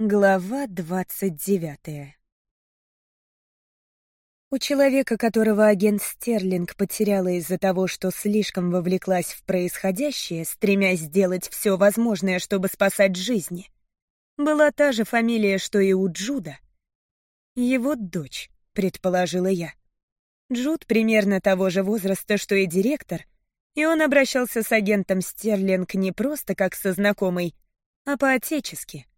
Глава двадцать девятая У человека, которого агент Стерлинг потеряла из-за того, что слишком вовлеклась в происходящее, стремясь сделать все возможное, чтобы спасать жизни, была та же фамилия, что и у Джуда. Его дочь, предположила я. Джуд примерно того же возраста, что и директор, и он обращался с агентом Стерлинг не просто как со знакомой, а по-отечески.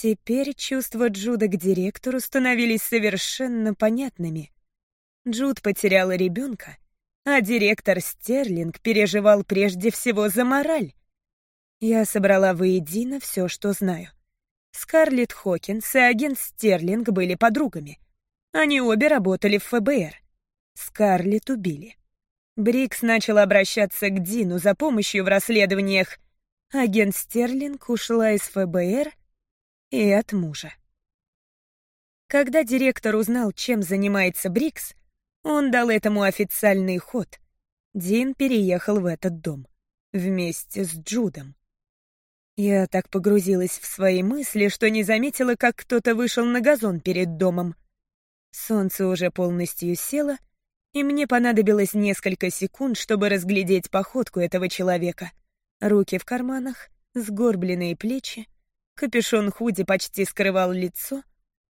Теперь чувства Джуда к директору становились совершенно понятными. Джуд потеряла ребенка, а директор Стерлинг переживал прежде всего за мораль. Я собрала воедино все, что знаю. Скарлетт Хокинс и агент Стерлинг были подругами. Они обе работали в ФБР. Скарлетт убили. Брикс начал обращаться к Дину за помощью в расследованиях. Агент Стерлинг ушла из ФБР и от мужа. Когда директор узнал, чем занимается Брикс, он дал этому официальный ход. Дин переехал в этот дом вместе с Джудом. Я так погрузилась в свои мысли, что не заметила, как кто-то вышел на газон перед домом. Солнце уже полностью село, и мне понадобилось несколько секунд, чтобы разглядеть походку этого человека. Руки в карманах, сгорбленные плечи, капюшон худи почти скрывал лицо,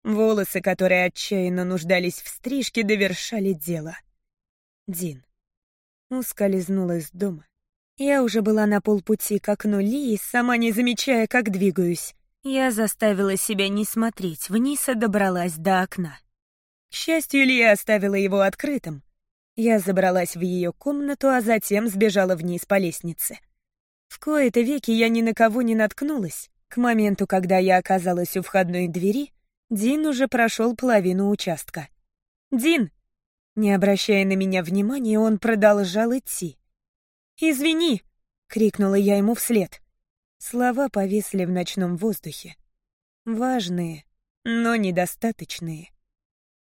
волосы, которые отчаянно нуждались в стрижке, довершали дело. Дин ускользнул из дома. Я уже была на полпути к окну Лии, сама не замечая, как двигаюсь. Я заставила себя не смотреть вниз и добралась до окна. К счастью, Лия оставила его открытым. Я забралась в ее комнату, а затем сбежала вниз по лестнице. В кои-то веки я ни на кого не наткнулась. К моменту, когда я оказалась у входной двери, Дин уже прошел половину участка. «Дин!» Не обращая на меня внимания, он продолжал идти. «Извини!» — крикнула я ему вслед. Слова повисли в ночном воздухе. Важные, но недостаточные.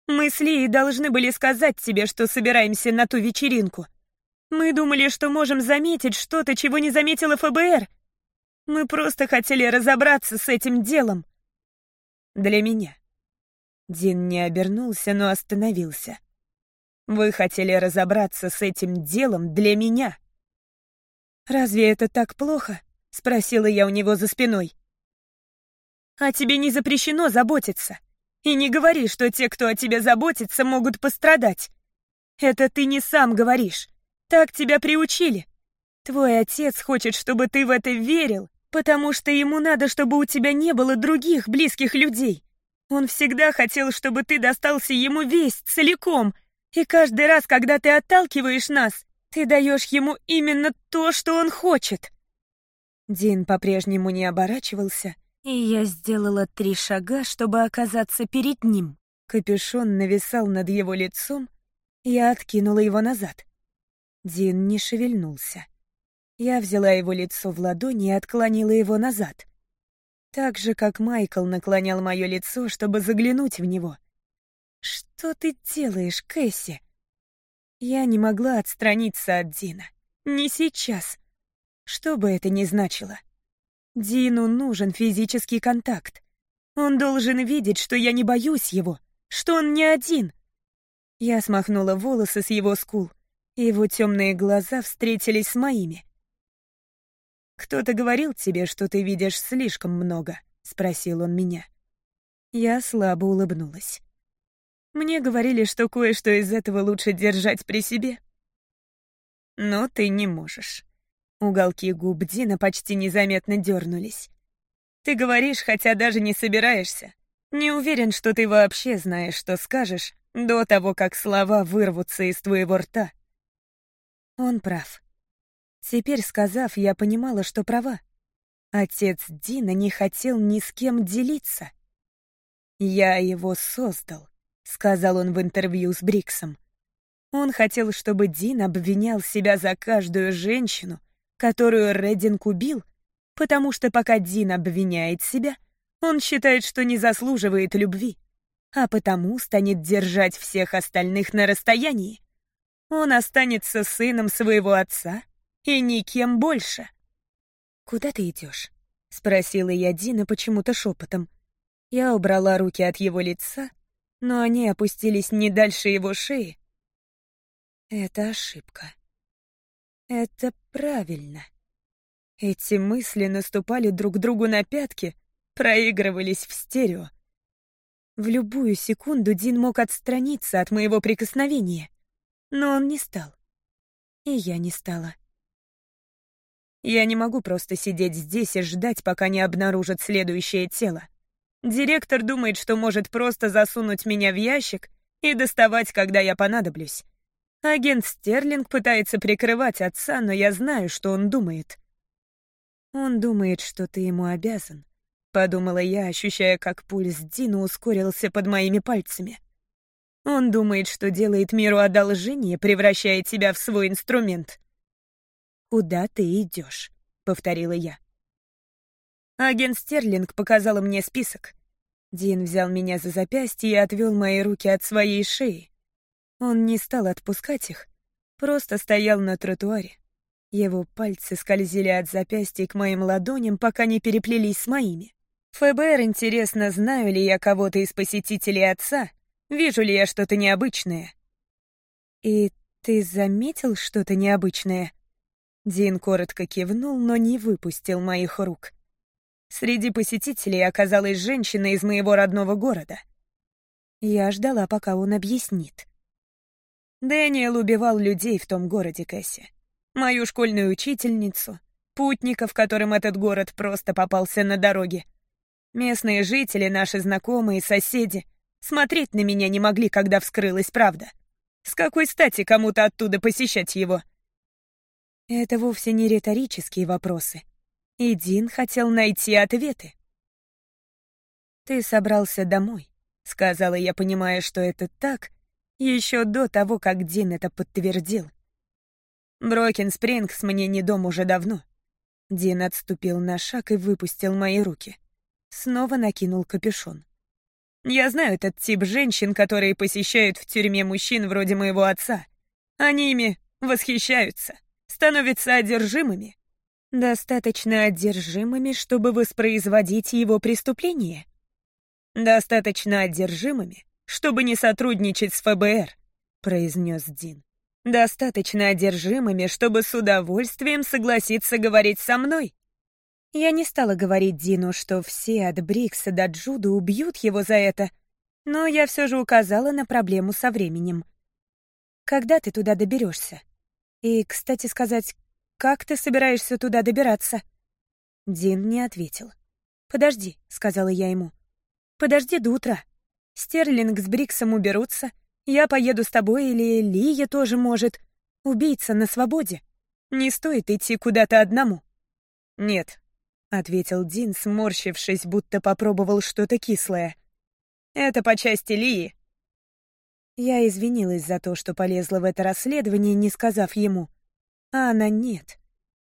«Мы с Лией должны были сказать тебе, что собираемся на ту вечеринку. Мы думали, что можем заметить что-то, чего не заметила ФБР. Мы просто хотели разобраться с этим делом». «Для меня». Дин не обернулся, но остановился. «Вы хотели разобраться с этим делом для меня». «Разве это так плохо?» — спросила я у него за спиной. «А тебе не запрещено заботиться. И не говори, что те, кто о тебе заботится, могут пострадать. Это ты не сам говоришь. Так тебя приучили. Твой отец хочет, чтобы ты в это верил, потому что ему надо, чтобы у тебя не было других близких людей. Он всегда хотел, чтобы ты достался ему весь, целиком. И каждый раз, когда ты отталкиваешь нас, ты даешь ему именно то, что он хочет. Дин по-прежнему не оборачивался, и я сделала три шага, чтобы оказаться перед ним. Капюшон нависал над его лицом, я откинула его назад. Дин не шевельнулся. Я взяла его лицо в ладони и отклонила его назад. Так же, как Майкл наклонял мое лицо, чтобы заглянуть в него. «Что ты делаешь, Кэсси?» Я не могла отстраниться от Дина. Не сейчас. Что бы это ни значило. Дину нужен физический контакт. Он должен видеть, что я не боюсь его, что он не один. Я смахнула волосы с его скул, его темные глаза встретились с моими. «Кто-то говорил тебе, что ты видишь слишком много?» — спросил он меня. Я слабо улыбнулась. Мне говорили, что кое-что из этого лучше держать при себе. Но ты не можешь. Уголки губ Дина почти незаметно дернулись. Ты говоришь, хотя даже не собираешься. Не уверен, что ты вообще знаешь, что скажешь, до того, как слова вырвутся из твоего рта. Он прав. Теперь, сказав, я понимала, что права. Отец Дина не хотел ни с кем делиться. Я его создал сказал он в интервью с Бриксом. Он хотел, чтобы Дин обвинял себя за каждую женщину, которую Реддинг убил, потому что пока Дин обвиняет себя, он считает, что не заслуживает любви, а потому станет держать всех остальных на расстоянии. Он останется сыном своего отца и никем больше. «Куда ты идешь?» — спросила я Дина почему-то шепотом. Я убрала руки от его лица, но они опустились не дальше его шеи. Это ошибка. Это правильно. Эти мысли наступали друг другу на пятки, проигрывались в стерео. В любую секунду Дин мог отстраниться от моего прикосновения, но он не стал. И я не стала. Я не могу просто сидеть здесь и ждать, пока не обнаружат следующее тело. Директор думает, что может просто засунуть меня в ящик и доставать, когда я понадоблюсь. Агент Стерлинг пытается прикрывать отца, но я знаю, что он думает. Он думает, что ты ему обязан. Подумала я, ощущая, как пульс Дина ускорился под моими пальцами. Он думает, что делает миру одолжение, превращая тебя в свой инструмент. «Куда ты идешь?» — повторила я. Агент Стерлинг показала мне список. Дин взял меня за запястье и отвел мои руки от своей шеи. Он не стал отпускать их, просто стоял на тротуаре. Его пальцы скользили от запястья к моим ладоням, пока не переплелись с моими. ФБР интересно, знаю ли я кого-то из посетителей отца, вижу ли я что-то необычное. «И ты заметил что-то необычное?» Дин коротко кивнул, но не выпустил моих рук. Среди посетителей оказалась женщина из моего родного города. Я ждала, пока он объяснит. Дэниел убивал людей в том городе, Кэсси. Мою школьную учительницу, путников, которым этот город просто попался на дороге. Местные жители, наши знакомые, соседи, смотреть на меня не могли, когда вскрылась правда. С какой стати кому-то оттуда посещать его? Это вовсе не риторические вопросы. И Дин хотел найти ответы. «Ты собрался домой», — сказала я, понимая, что это так, еще до того, как Дин это подтвердил. Брокен Спрингс мне не дом уже давно. Дин отступил на шаг и выпустил мои руки. Снова накинул капюшон. Я знаю этот тип женщин, которые посещают в тюрьме мужчин вроде моего отца. Они ими восхищаются, становятся одержимыми, Достаточно одержимыми, чтобы воспроизводить его преступление? Достаточно одержимыми, чтобы не сотрудничать с ФБР, произнес Дин. Достаточно одержимыми, чтобы с удовольствием согласиться говорить со мной. Я не стала говорить Дину, что все от Брикса до Джуда убьют его за это, но я все же указала на проблему со временем. Когда ты туда доберешься? И, кстати сказать, как ты собираешься туда добираться?» Дин не ответил. «Подожди», — сказала я ему. «Подожди до утра. Стерлинг с Бриксом уберутся. Я поеду с тобой или Лия тоже может. Убийца на свободе. Не стоит идти куда-то одному». «Нет», — ответил Дин, сморщившись, будто попробовал что-то кислое. «Это по части Лии». Я извинилась за то, что полезла в это расследование, не сказав ему а она нет.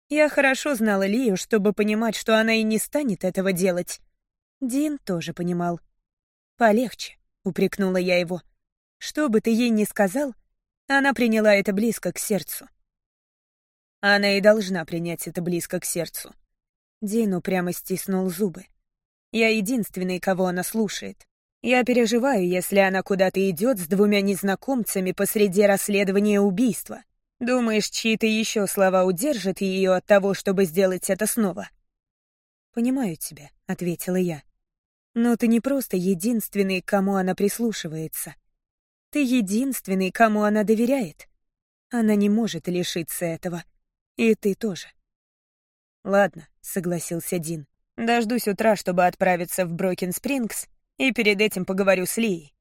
Я хорошо знала Лию, чтобы понимать, что она и не станет этого делать. Дин тоже понимал. «Полегче», — упрекнула я его. «Что бы ты ей ни сказал, она приняла это близко к сердцу». Она и должна принять это близко к сердцу. Дин упрямо стиснул зубы. Я единственный, кого она слушает. Я переживаю, если она куда-то идет с двумя незнакомцами посреди расследования убийства. Думаешь, чьи-то еще слова удержат ее от того, чтобы сделать это снова? «Понимаю тебя», — ответила я. «Но ты не просто единственный, кому она прислушивается. Ты единственный, кому она доверяет. Она не может лишиться этого. И ты тоже». «Ладно», — согласился Дин. «Дождусь утра, чтобы отправиться в Брокен-Спрингс, и перед этим поговорю с Лией.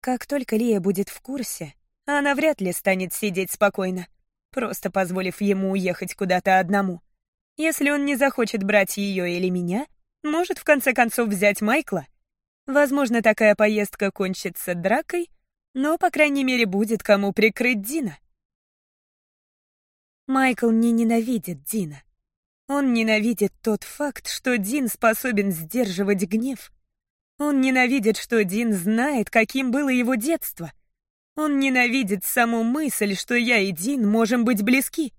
Как только Лия будет в курсе, она вряд ли станет сидеть спокойно, просто позволив ему уехать куда-то одному. Если он не захочет брать ее или меня, может в конце концов взять Майкла. Возможно, такая поездка кончится дракой, но, по крайней мере, будет кому прикрыть Дина. Майкл не ненавидит Дина. Он ненавидит тот факт, что Дин способен сдерживать гнев. Он ненавидит, что Дин знает, каким было его детство. Он ненавидит саму мысль, что я и Дин можем быть близки.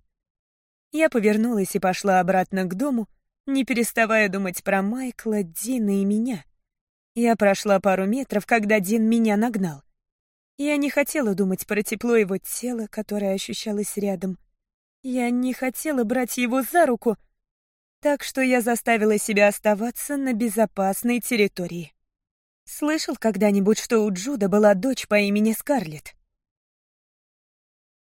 Я повернулась и пошла обратно к дому, не переставая думать про Майкла, Дина и меня. Я прошла пару метров, когда Дин меня нагнал. Я не хотела думать про тепло его тела, которое ощущалось рядом. Я не хотела брать его за руку, так что я заставила себя оставаться на безопасной территории. Слышал когда-нибудь, что у Джуда была дочь по имени Скарлетт?